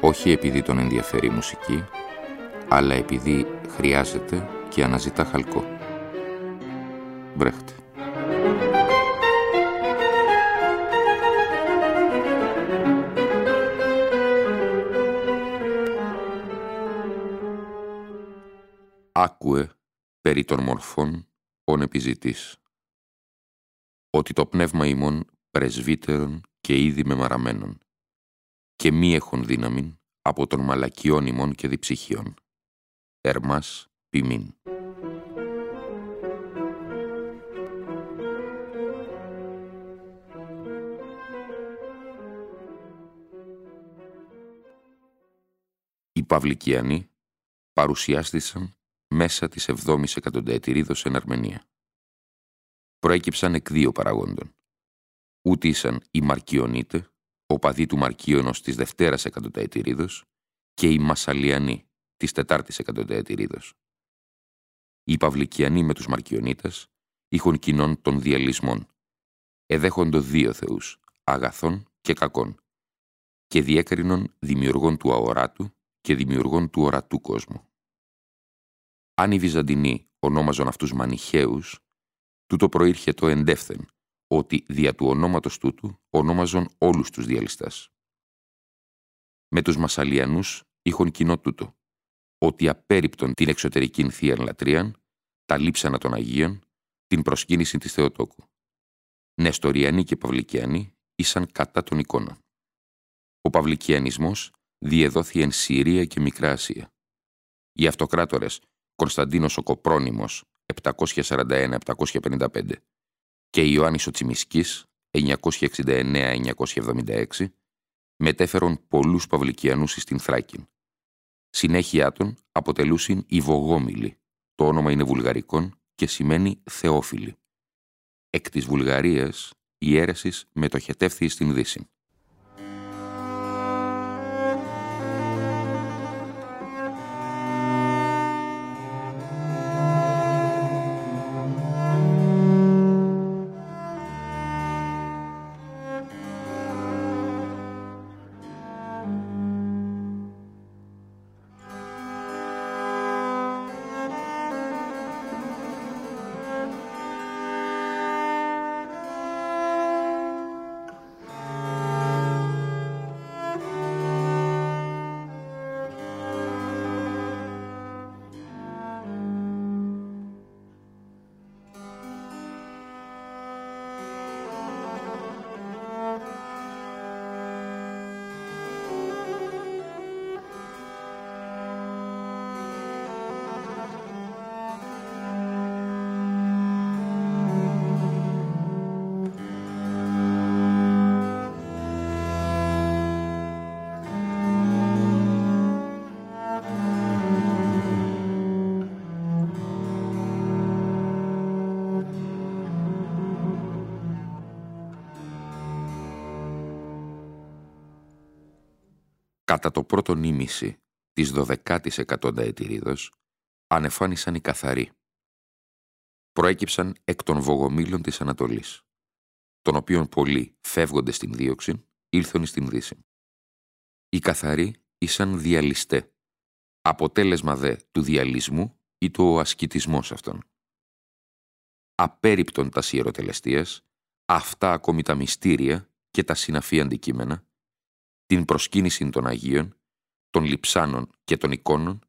όχι επειδή τον ενδιαφέρει η μουσική, αλλά επειδή χρειάζεται και αναζητά χαλκό. Μπρέχτε. Άκουε περί των μορφών ον επιζητής, ότι το πνεύμα ημών πρεσβύτερων και ήδη μεμαραμένων, και μη έχουν δύναμην από των μαλακιών ημών και διψυχιών. Ερμάς ποιμήν. Οι Παυλικιανοί παρουσιάστησαν μέσα της 7ης εκατονταετηρίδος εν Αρμενία. Προέκυψαν εκ δύο παραγόντων. Ούτε ήσαν οι Μαρκιονίτες, οπαδοί του Μαρκίωνος της Δευτέρας εκατονταετηρίδος και οι Μασαλιανοί της Τετάρτης εκατονταετηρίδος. Οι Παυλικιανοί με τους Μαρκιονίτες είχαν κοινών των διαλυσμών. Εδέχοντο δύο θεούς, αγαθών και κακών, και διέκρινον δημιουργών του αοράτου και δημιουργών του ορατού κόσμου. Αν οι Βυζαντινοί ονόμαζαν αυτούς Μανιχαίους, τούτο προήρχε το εντεύθεν, ότι δια του ονόματος τούτου ονόμαζον όλους τους διαλυστάς. Με τους Μασαλιανούς είχον κοινό τούτο, ότι απέριπτον την εξωτερική θεία λατρείαν, τα λείψανα των Αγίων, την προσκύνηση της Θεοτόκου. Νεστοριανοί και Παυλικιανοί ήσαν κατά των εικόνων. Ο Παυλικιανισμός διεδόθη εν Συρία και Μικρά Ασία. Οι αυτοκράτορες Κωνσταντίνος ο Κοπρόνιμος 741-755 και Ιωάννης ο Τσιμισκής 969-976 μετέφερον πολλούς Παυλικιανούς στην Θράκην. Συνέχεια των αποτελούσιν οι Βογόμιλοι. Το όνομα είναι βουλγαρικών και σημαίνει Θεόφιλοι. Εκ της Βουλγαρίας η αίρεσης μετοχετεύθη στην Δύση. Κατά το πρώτο νήμιση της δωδεκάτης εκατονταετηρίδος ανεφάνισαν οι καθαροί. Προέκυψαν εκ των βογομήλων της Ανατολής, των οποίων πολλοί φεύγονται στην δίωξη, ήλθον στην Δύση. Οι καθαροί ήσαν διαλυστέ, αποτέλεσμα δε του διαλυσμού ή του ασκητισμός αυτών. Απέριπτον τα ιεροτελεστίας, αυτά ακόμη τα μυστήρια και τα συναφή αντικείμενα, την προσκύνηση των Αγίων, των λιψάνων και των εικόνων,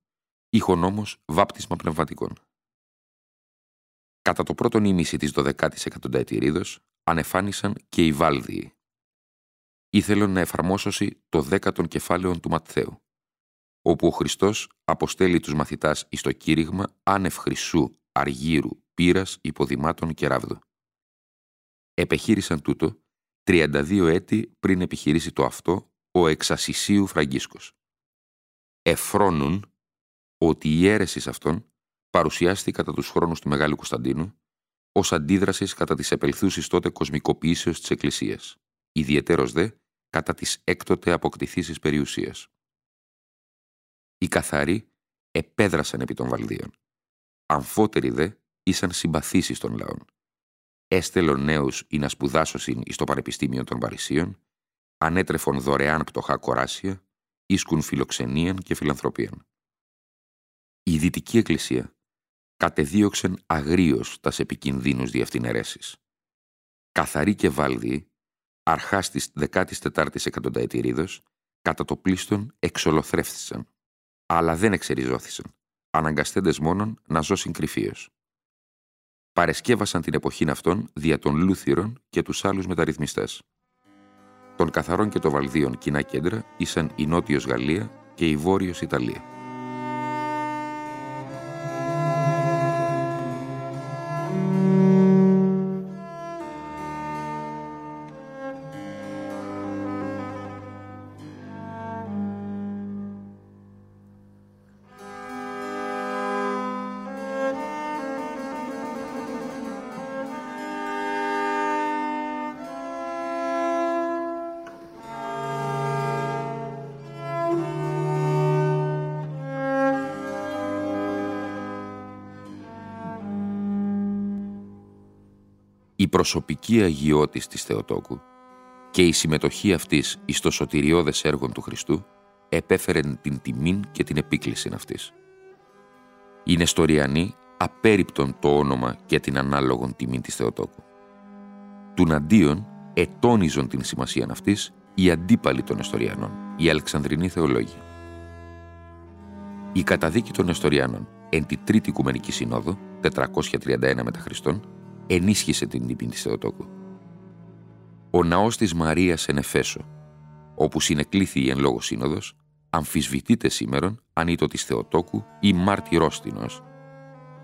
είχον όμως βάπτισμα πνευματικών. Κατά το πρώτο νήμιση της 12ης εκατονταετηρίδος ανεφάνισαν και οι Βάλδιοι. Ήθελαν να εφαρμόσωσει το δέκατον κεφάλαιο του Ματθαίου, όπου ο Χριστός αποστέλει τους μαθητάς εις το κήρυγμα άνευ χρυσού, αργύρου, πύρας, υποδημάτων και ράβδου. Επεχείρησαν τούτο 32 έτη πριν επιχειρήσει το αυτό ο Εξασισίου Φραγκίσκος. εφρόνουν ότι η αίρεσης αυτών παρουσιάστηκε κατά τους χρόνους του Μεγάλου Κωνσταντίνου ως αντίδρασης κατά της επελθούσης τότε κοσμικοποιήσεως της Εκκλησίας, ιδιαιτέρως δε κατά της έκτοτε αποκτηθήσεις περιουσίας. Οι καθαροί επέδρασαν επί των Βαλδίων. Αμφότεροι δε ήσαν συμπαθήσεις των λαών. Έστελον νέους ή να σπουδάσωσιν εις το Πανεπιστήμιο των Παρισίων, ανέτρεφον δωρεάν πτωχά κοράσια, ίσκουν φιλοξενίαν και φιλανθρωπίαν. Η Δυτική Εκκλησία κατεδίωξεν αγρίως τας επικινδύνους διευθυναιρέσεις. Καθαροί και βάλδιοι, αρχάς της 14ης εκατονταετηρίδος, κατά το πλήστον εξολοθρεύθησαν, αλλά δεν εξεριζώθησαν, αναγκαστέντες μόνον να ζώσουν κρυφίως. Παρεσκεύασαν την εποχήν αυτών δια των Λούθυρων και τους άλλους μεταρρυθμιστές. Των καθαρών και των βαλδίων κοινά κέντρα ήσαν η Νότιος Γαλλία και η Βόρειος Ιταλία. Η προσωπική αγιώτης της Θεοτόκου και η συμμετοχή αυτής εις το σωτηριώδες έργων του Χριστού επέφερεν την τιμήν και την επίκληση αυτής. Οι Νεστοριανοί απέριπτον το όνομα και την ανάλογον τιμή της Θεοτόκου. Τουναντίον ετώνιζον την σημασία αυτής οι αντίπαλοι των Νεστοριανών, οι Αλεξανδρινοί θεολόγοι. Η καταδίκη των Νεστοριανών εν τη Τρίτη Οικουμενική Συνόδο, 431 μετά Χριστόν, ενίσχυσε την τιμή της Θεοτόκου. Ο ναός της Μαρίας εν Εφέσο, όπου συνεκλήθη η εν λόγω σύνοδος, αμφισβητείται σήμερον αν είτο της Θεοτόκου ή μάρτυρόστινος,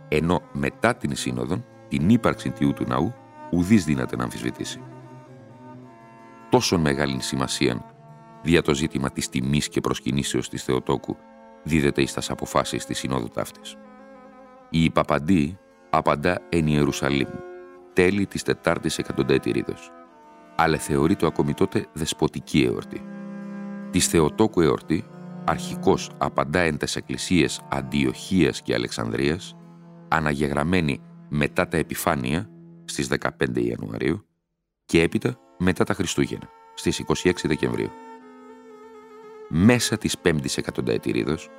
ενώ μετά την σύνοδον, την ύπαρξη τιού του ναού, ουδής δύναται να αμφισβητήσει. Τόσο μεγάλη σημασία δια το ζήτημα της τιμής και προσκυνήσεως της Θεοτόκου δίδεται εις τας αποφάσεις της Συνόδου ταύτης. Η Παπαντή απαντά εν Ιερουσαλήμ, τέλη της τετάρτης εκατοντέτηρίδος, αλλά θεωρείται ακόμη τότε δεσποτική εορτή. Της Θεοτόκου εορτή, αρχικός απαντά εν τες εκκλησίες Αντιοχίας και Αλεξανδρίας, αναγεγραμμένη μετά τα επιφάνεια στις 15 Ιανουαρίου και έπειτα μετά τα Χριστούγεννα στις 26 Δεκεμβρίου. Μέσα της πέμπτης εκατονταετηρίδος,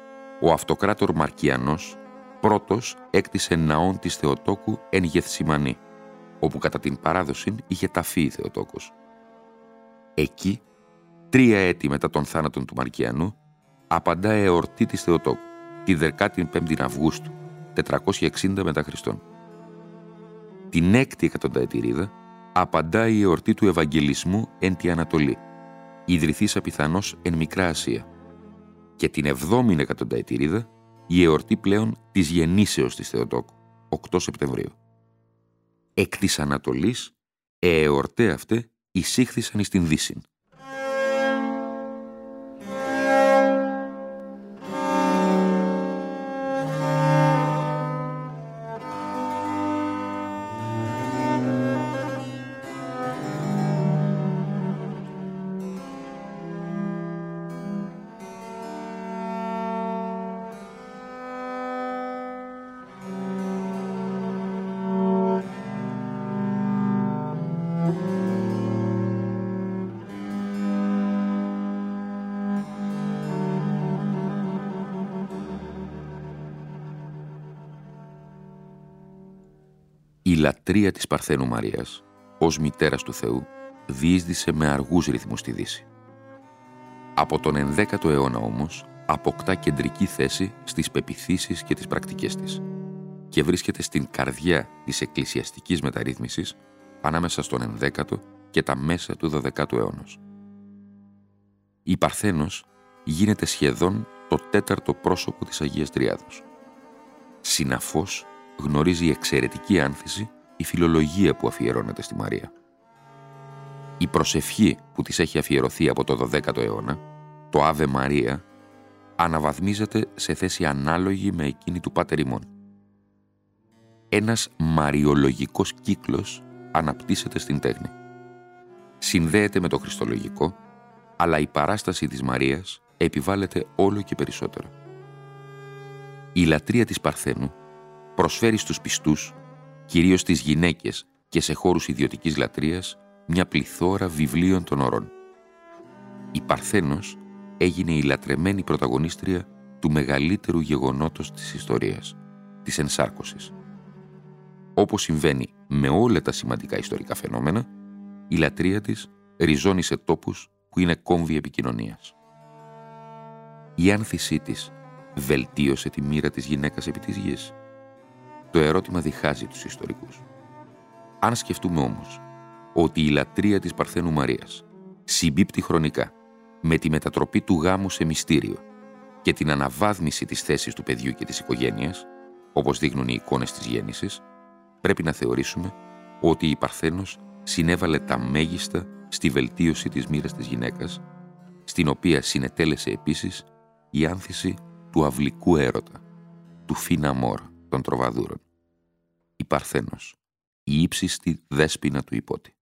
ο αυτοκράτορ Μαρκιανός πρώτος έκτισε ναόν της Θεοτόκου εν Γεθσιμανή, όπου κατά την παράδοση είχε ταφεί η Θεοτόκος. Εκεί, τρία έτη μετά τον θάνατο του Μαρκιανού, απαντά εορτή της Θεοτόκου, τη 15η Αυγούστου, 460 μετά Χριστόν. Την έκτη εκατονταετηρίδα απαντά η εορτή του Ευαγγελισμού εν τη Ανατολή, ιδρυθήσα πιθανώς εν Μικρά Ασία. Και την εβδόμη εκατονταετηρίδα η εορτή πλέον της γεννήσεως της Θεοτόκου, 8 Σεπτεμβρίου εκ της Ανατολής, εορτέ αυτέ εισήχθησαν εις την Δύσιν. Λατρεία της Παρθένου Μαρίας, ως μητέρας του Θεού, διείσδησε με αργούς ρυθμούς στη Δύση. Από τον 11ο αιώνα όμως, αποκτά κεντρική θέση στις πεπιθήσεις και τις πρακτικές της και βρίσκεται στην καρδιά της εκκλησιαστικής μεταρρύθμισης ανάμεσα στον 11ο και τα μέσα του 12ου αιώνα. Η Παρθένος γίνεται σχεδόν το τέταρτο πρόσωπο της Αγίας Τριάδος. Συναφώς γνωρίζει εξαιρετική άνθηση η φιλολογία που αφιερώνεται στη Μαρία. Η προσευχή που της έχει αφιερωθεί από το 12ο αιώνα, το Αβε Μαρία, αναβαθμίζεται σε θέση ανάλογη με εκείνη του Πάτερ ημών. Ένας μαριολογικός κύκλος αναπτύσσεται στην τέχνη. Συνδέεται με το χριστολογικό, αλλά η παράσταση της Μαρίας επιβάλλεται όλο και περισσότερο. Η λατρεία της Παρθένου προσφέρει στους πιστούς, κυρίως στις γυναίκες και σε χώρους ιδιωτικής λατρείας, μια πληθώρα βιβλίων των ορών. Η Παρθένος έγινε η λατρεμένη πρωταγωνίστρια του μεγαλύτερου γεγονότος της ιστορίας, της ενσάρκωσης. Όπως συμβαίνει με όλα τα σημαντικά ιστορικά φαινόμενα, η λατρεία της ριζώνει σε τόπους που είναι κόμβοι επικοινωνίας. Η άνθησή της βελτίωσε τη μοίρα της γυναίκας επί της γης. Το ερώτημα διχάζει τους ιστορικούς. Αν σκεφτούμε όμως ότι η λατρεία της Παρθένου Μαρίας συμπίπτει χρονικά με τη μετατροπή του γάμου σε μυστήριο και την αναβάθμιση της θέσης του παιδιού και της οικογένειας, όπως δείχνουν οι εικόνες της γέννησης, πρέπει να θεωρήσουμε ότι η Παρθένος συνέβαλε τα μέγιστα στη βελτίωση της μοίρας της γυναίκας, στην οποία συνετέλεσε επίσης η άνθηση του αυλικού έρωτα, του φίνα μόρ των τροβαδούρων. Η Παρθένος, η ύψιστη δέσποινα του υπότη.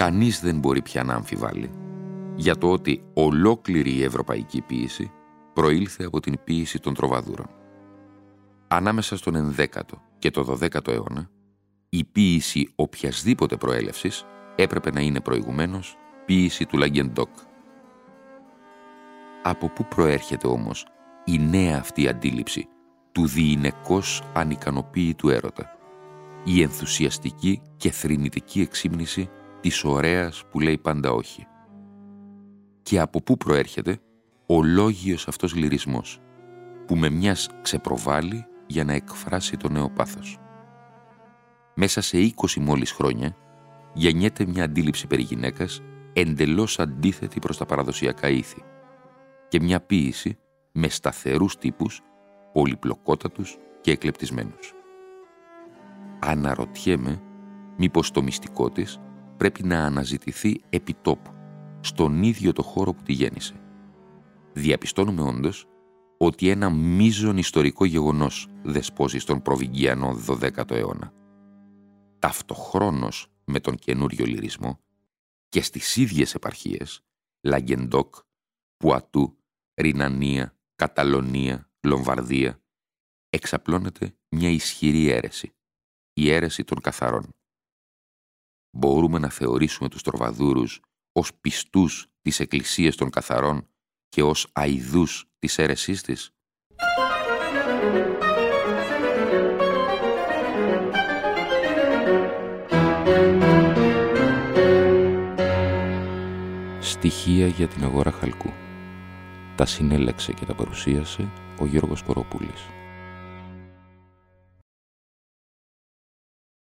Κανείς δεν μπορεί πια να αμφιβάλλει για το ότι ολόκληρη η ευρωπαϊκή ποίηση προήλθε από την ποίηση των τροβαδούρων. Ανάμεσα στον 11ο και το 12ο αιώνα, η ποίηση οποιασδήποτε προέλευσης έπρεπε να είναι προηγουμένως ποίηση του Λαγκεντόκ. Από πού προέρχεται όμως η νέα αυτή αντίληψη του διηνεκώς ανικανοποίητου έρωτα, η ενθουσιαστική και θρηνητική εξύμνηση της ωραίας που λέει πάντα όχι. Και από πού προέρχεται ο λόγιος αυτός λυρισμός, που με μιας ξεπροβάλλει για να εκφράσει το νέο πάθος. Μέσα σε 20 μόλις χρόνια γεννιέται μια αντίληψη περί γυναίκας εντελώς αντίθετη προς τα παραδοσιακά ήθη και μια ποίηση με σταθερούς τύπους, πολυπλοκότατους και εκλεπτισμένους. Αναρωτιέμαι μήπως το μυστικό της πρέπει να αναζητηθεί επί τόπου, στον ίδιο το χώρο που τη γέννησε. Διαπιστώνουμε όντως ότι ένα μείζον ιστορικό γεγονός δεσπόζει στον προβυγγιανό 12ο αιώνα. Ταυτοχρόνως με τον καινούριο λυρισμό και στις ίδιες επαρχίες, Λαγκεντόκ, Πουατού, Ρινανία, Καταλωνία, Λομβαρδία, εξαπλώνεται μια ισχυρή αίρεση, η αίρεση των καθαρών μπορούμε να θεωρήσουμε τους τροβαδούρους ως πιστούς της Εκκλησίας των Καθαρών και ως αηδούς της αίρεσής της; Στοιχεία για την αγορά χαλκού. Τα συνέλεξε και τα παρουσίασε ο Γιώργος Κοροπούλης.